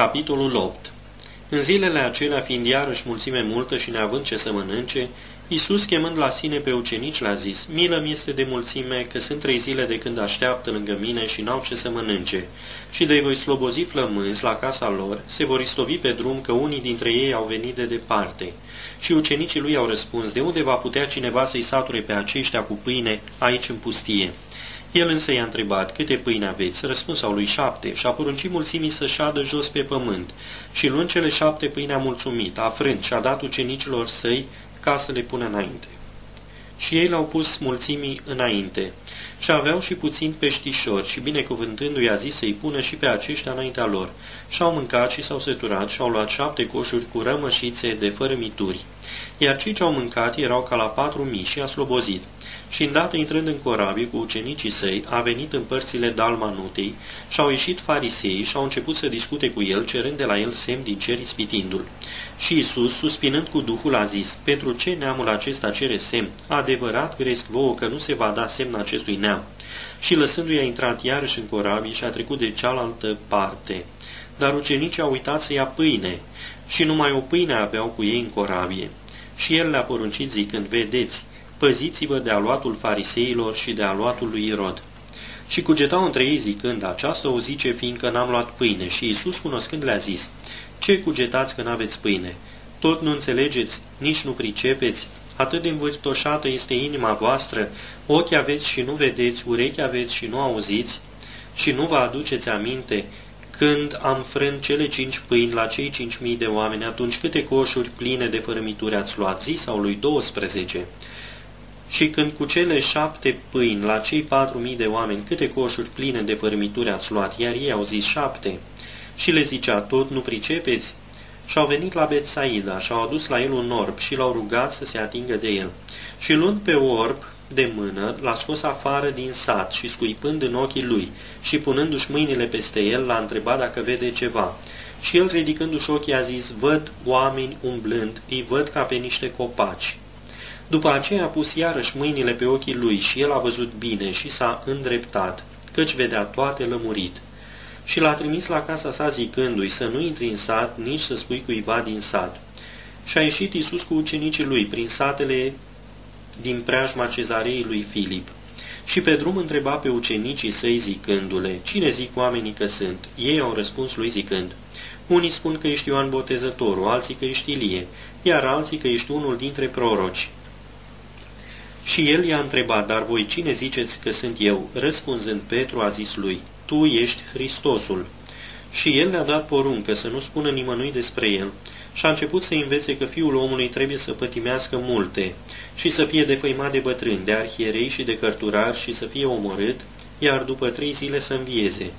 Capitolul 8 În zilele acelea, fiind iarăși mulțime multă și neavând ce să mănânce, Iisus, chemând la sine pe ucenici, le-a zis, Milă-mi este de mulțime, că sunt trei zile de când așteaptă lângă mine și n-au ce să mănânce. Și de voi slobozi flămânzi la casa lor, se vor istovi pe drum că unii dintre ei au venit de departe. Și ucenicii lui au răspuns, De unde va putea cineva să-i sature pe aceștia cu pâine aici în pustie? El însă i-a întrebat, câte pâine aveți? Răspuns au lui șapte și a poruncit mulțimii să șadă jos pe pământ. Și luând cele șapte pâine a mulțumit, a frânt și a dat ucenicilor săi ca să le pună înainte. Și ei l-au pus mulțimii înainte. Și aveau și puțin peștișori și binecuvântându-i a zis să-i pună și pe aceștia înaintea lor. Și-au mâncat și s-au săturat și au luat șapte coșuri cu rămășițe de fără mituri. Iar cei ce au mâncat erau ca la patru mii și a slobozit. Și îndată intrând în corabie cu ucenicii săi, a venit în părțile Dalmanutei și au ieșit farisei și au început să discute cu el, cerând de la el semn din cer ispitindu-l. Și Isus, suspinând cu Duhul, a zis, Pentru ce neamul acesta cere semn? Adevărat gresc vouă că nu se va da semn acestui neam. Și lăsându-i a intrat iarăși în corabie și a trecut de cealaltă parte. Dar ucenicii au uitat să ia pâine și numai o pâine aveau cu ei în corabie. Și el le-a poruncit zicând, Vedeți, păziți-vă de aluatul fariseilor și de aluatul lui Irod. Și cugetau între ei zicând, aceasta o zice fiindcă n-am luat pâine. Și Iisus cunoscând le-a zis, ce cugetați că n-aveți pâine? Tot nu înțelegeți, nici nu pricepeți, atât de învârtoșată este inima voastră, ochi aveți și nu vedeți, urechi aveți și nu auziți, și nu vă aduceți aminte, când am frânt cele cinci pâini la cei cinci mii de oameni, atunci câte coșuri pline de fărămituri ați luat zi sau lui 12? Și când cu cele șapte pâini la cei patru mii de oameni, câte coșuri pline de fărâmituri ați luat, iar ei au zis șapte. Și le zicea, tot nu pricepeți? Și au venit la Betsaida și au adus la el un orb și l-au rugat să se atingă de el. Și luând pe orb de mână, l-a scos afară din sat și scuipând în ochii lui și punându-și mâinile peste el, l-a întrebat dacă vede ceva. Și el, ridicându-și ochii, a zis, văd oameni umblând, îi văd ca pe niște copaci. După aceea a pus iarăși mâinile pe ochii lui și el a văzut bine și s-a îndreptat, căci vedea toate lămurit. Și l-a trimis la casa sa zicându-i să nu intri în sat, nici să spui cuiva din sat. Și a ieșit Iisus cu ucenicii lui prin satele din preajma cezarei lui Filip. Și pe drum întreba pe ucenicii săi zicându-le, Cine zic oamenii că sunt? Ei au răspuns lui zicând, Unii spun că ești Ioan Botezătorul, alții că ești Ilie, iar alții că ești unul dintre proroci. Și el i-a întrebat, dar voi cine ziceți că sunt eu? Răspunzând Petru a zis lui, tu ești Hristosul. Și el le-a dat poruncă să nu spună nimănui despre el și a început să învețe că fiul omului trebuie să pătimească multe și să fie defăimat de bătrâni, de arhierei și de cărturari și să fie omorât, iar după trei zile să învieze.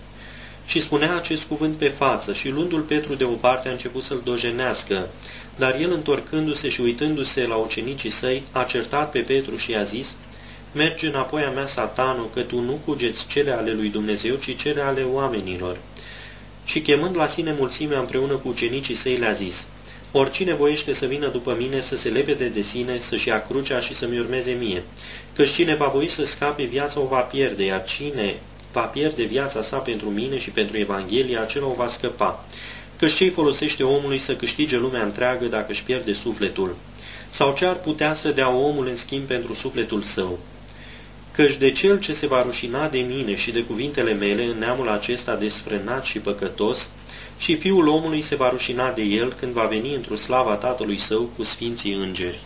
Și spunea acest cuvânt pe față și luându-l Petru de o parte a început să-l dojenească, dar el, întorcându-se și uitându-se la ucenicii săi, a certat pe Petru și i-a zis, Merge înapoi a mea, satanul, că tu nu cugeți cele ale lui Dumnezeu, ci cele ale oamenilor. Și chemând la sine mulțimea împreună cu ucenicii săi, le-a zis, Oricine voiește să vină după mine, să se lepede de sine, să-și ia crucea și să-mi urmeze mie. Căci cine va voi să scape viața o va pierde, iar cine va pierde viața sa pentru mine și pentru Evanghelie, acela o va scăpa căci ce folosește omului să câștige lumea întreagă dacă își pierde sufletul? Sau ce ar putea să dea omul în schimb pentru sufletul său? Căci de cel ce se va rușina de mine și de cuvintele mele în neamul acesta desfrânat și păcătos, și fiul omului se va rușina de el când va veni într-o slava tatălui său cu sfinții îngeri.